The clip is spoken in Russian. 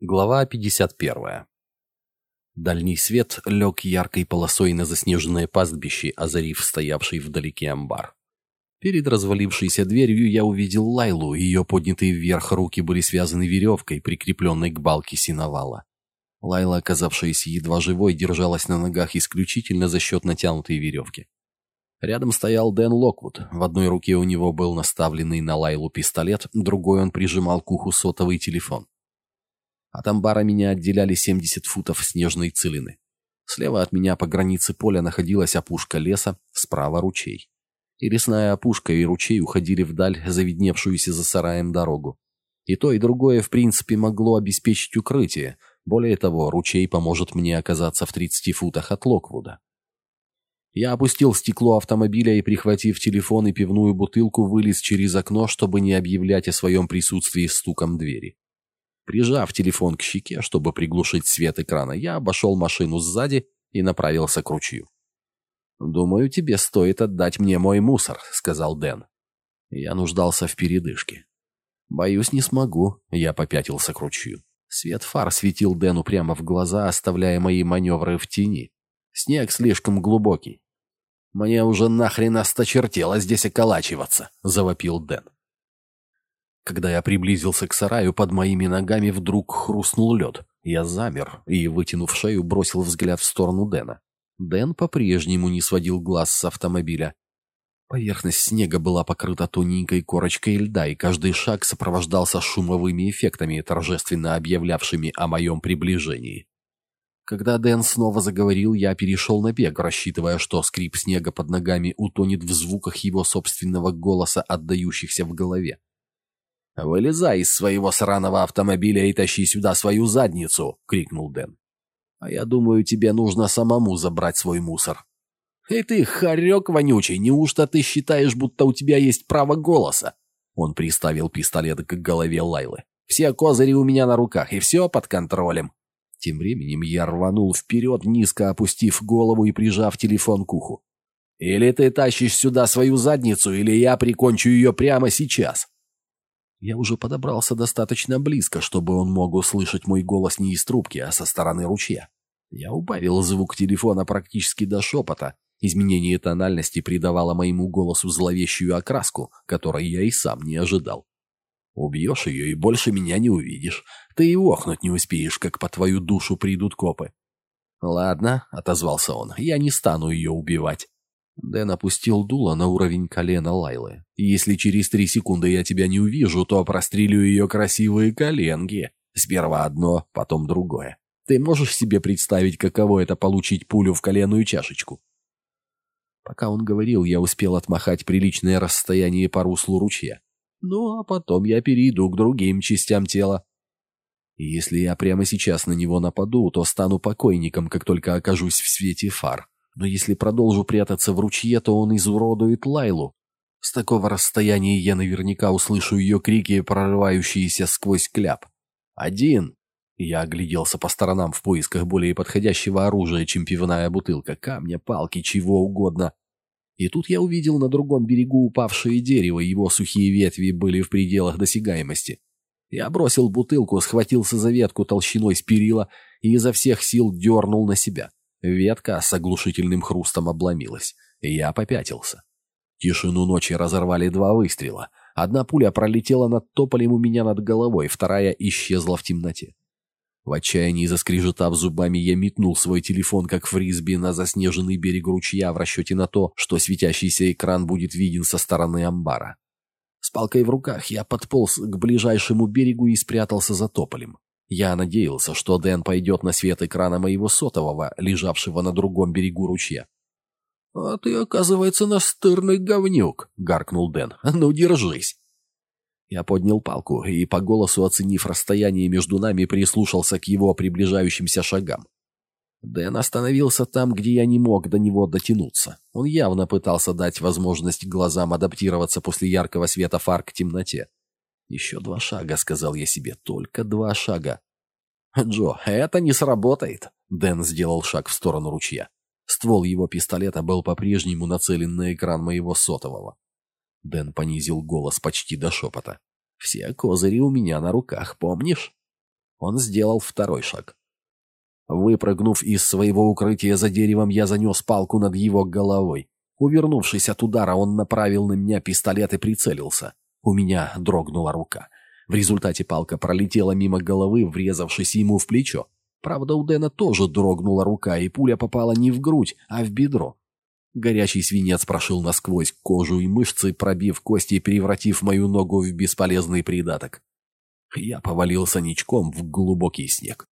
Глава 51. Дальний свет лег яркой полосой на заснеженное пастбище, озарив стоявший вдалеке амбар. Перед развалившейся дверью я увидел Лайлу, ее поднятые вверх руки были связаны веревкой, прикрепленной к балке синовала. Лайла, оказавшаяся едва живой, держалась на ногах исключительно за счет натянутой веревки. Рядом стоял Дэн Локвуд. В одной руке у него был наставленный на Лайлу пистолет, другой он прижимал к уху сотовый телефон. От амбара меня отделяли 70 футов снежной целины. Слева от меня по границе поля находилась опушка леса, справа ручей. И лесная опушка, и ручей уходили вдаль завидневшуюся за сараем дорогу. И то, и другое, в принципе, могло обеспечить укрытие. Более того, ручей поможет мне оказаться в 30 футах от Локвуда. Я опустил стекло автомобиля и, прихватив телефон и пивную бутылку, вылез через окно, чтобы не объявлять о своем присутствии стуком двери. Прижав телефон к щеке, чтобы приглушить свет экрана, я обошел машину сзади и направился к ручью. «Думаю, тебе стоит отдать мне мой мусор», — сказал Дэн. Я нуждался в передышке. «Боюсь, не смогу», — я попятился к ручью. Свет фар светил Дэну прямо в глаза, оставляя мои маневры в тени. Снег слишком глубокий. «Мне уже нахрен осточертело здесь околачиваться», — завопил Дэн. Когда я приблизился к сараю, под моими ногами вдруг хрустнул лед. Я замер и, вытянув шею, бросил взгляд в сторону Дэна. Дэн по-прежнему не сводил глаз с автомобиля. Поверхность снега была покрыта тоненькой корочкой льда, и каждый шаг сопровождался шумовыми эффектами, торжественно объявлявшими о моем приближении. Когда Дэн снова заговорил, я перешел на бег, рассчитывая, что скрип снега под ногами утонет в звуках его собственного голоса, отдающихся в голове. «Вылезай из своего сраного автомобиля и тащи сюда свою задницу!» — крикнул Дэн. «А я думаю, тебе нужно самому забрать свой мусор». «Эй ты, хорек вонючий, неужто ты считаешь, будто у тебя есть право голоса?» Он приставил пистолет к голове Лайлы. «Все козыри у меня на руках, и все под контролем». Тем временем я рванул вперед, низко опустив голову и прижав телефон к уху. «Или ты тащишь сюда свою задницу, или я прикончу ее прямо сейчас!» Я уже подобрался достаточно близко, чтобы он мог услышать мой голос не из трубки, а со стороны ручья. Я убавил звук телефона практически до шепота. Изменение тональности придавало моему голосу зловещую окраску, которой я и сам не ожидал. Убьешь ее и больше меня не увидишь. Ты и охнуть не успеешь, как по твою душу придут копы. «Ладно», — отозвался он, — «я не стану ее убивать. Дэн опустил дуло на уровень колена Лайлы. «Если через три секунды я тебя не увижу, то прострелю ее красивые коленки. Сперва одно, потом другое. Ты можешь себе представить, каково это получить пулю в коленную чашечку?» Пока он говорил, я успел отмахать приличное расстояние по руслу ручья. Ну, а потом я перейду к другим частям тела. Если я прямо сейчас на него нападу, то стану покойником, как только окажусь в свете фар. Но если продолжу прятаться в ручье, то он изуродует Лайлу. С такого расстояния я наверняка услышу ее крики, прорывающиеся сквозь кляп. «Один!» Я огляделся по сторонам в поисках более подходящего оружия, чем пивная бутылка, камня, палки, чего угодно. И тут я увидел на другом берегу упавшее дерево, его сухие ветви были в пределах досягаемости. Я бросил бутылку, схватился за ветку толщиной с перила и изо всех сил дернул на себя. Ветка с оглушительным хрустом обломилась, я попятился. Тишину ночи разорвали два выстрела. Одна пуля пролетела над тополем у меня над головой, вторая исчезла в темноте. В отчаянии заскрежетав зубами, я метнул свой телефон, как фрисби, на заснеженный берег ручья в расчете на то, что светящийся экран будет виден со стороны амбара. С палкой в руках я подполз к ближайшему берегу и спрятался за тополем. Я надеялся, что Дэн пойдет на свет экрана моего сотового, лежавшего на другом берегу ручья. «А ты, оказывается, настырный говнюк», — гаркнул Дэн. «Ну, держись». Я поднял палку и, по голосу оценив расстояние между нами, прислушался к его приближающимся шагам. Дэн остановился там, где я не мог до него дотянуться. Он явно пытался дать возможность глазам адаптироваться после яркого света фар к темноте. «Еще два шага», — сказал я себе, — «только два шага». «Джо, это не сработает», — Дэн сделал шаг в сторону ручья. Ствол его пистолета был по-прежнему нацелен на экран моего сотового. Дэн понизил голос почти до шепота. «Все козыри у меня на руках, помнишь?» Он сделал второй шаг. Выпрыгнув из своего укрытия за деревом, я занес палку над его головой. Увернувшись от удара, он направил на меня пистолет и прицелился. У меня дрогнула рука. В результате палка пролетела мимо головы, врезавшись ему в плечо. Правда, у Дэна тоже дрогнула рука, и пуля попала не в грудь, а в бедро. Горячий свинец прошил насквозь кожу и мышцы, пробив кости и превратив мою ногу в бесполезный придаток. Я повалился ничком в глубокий снег.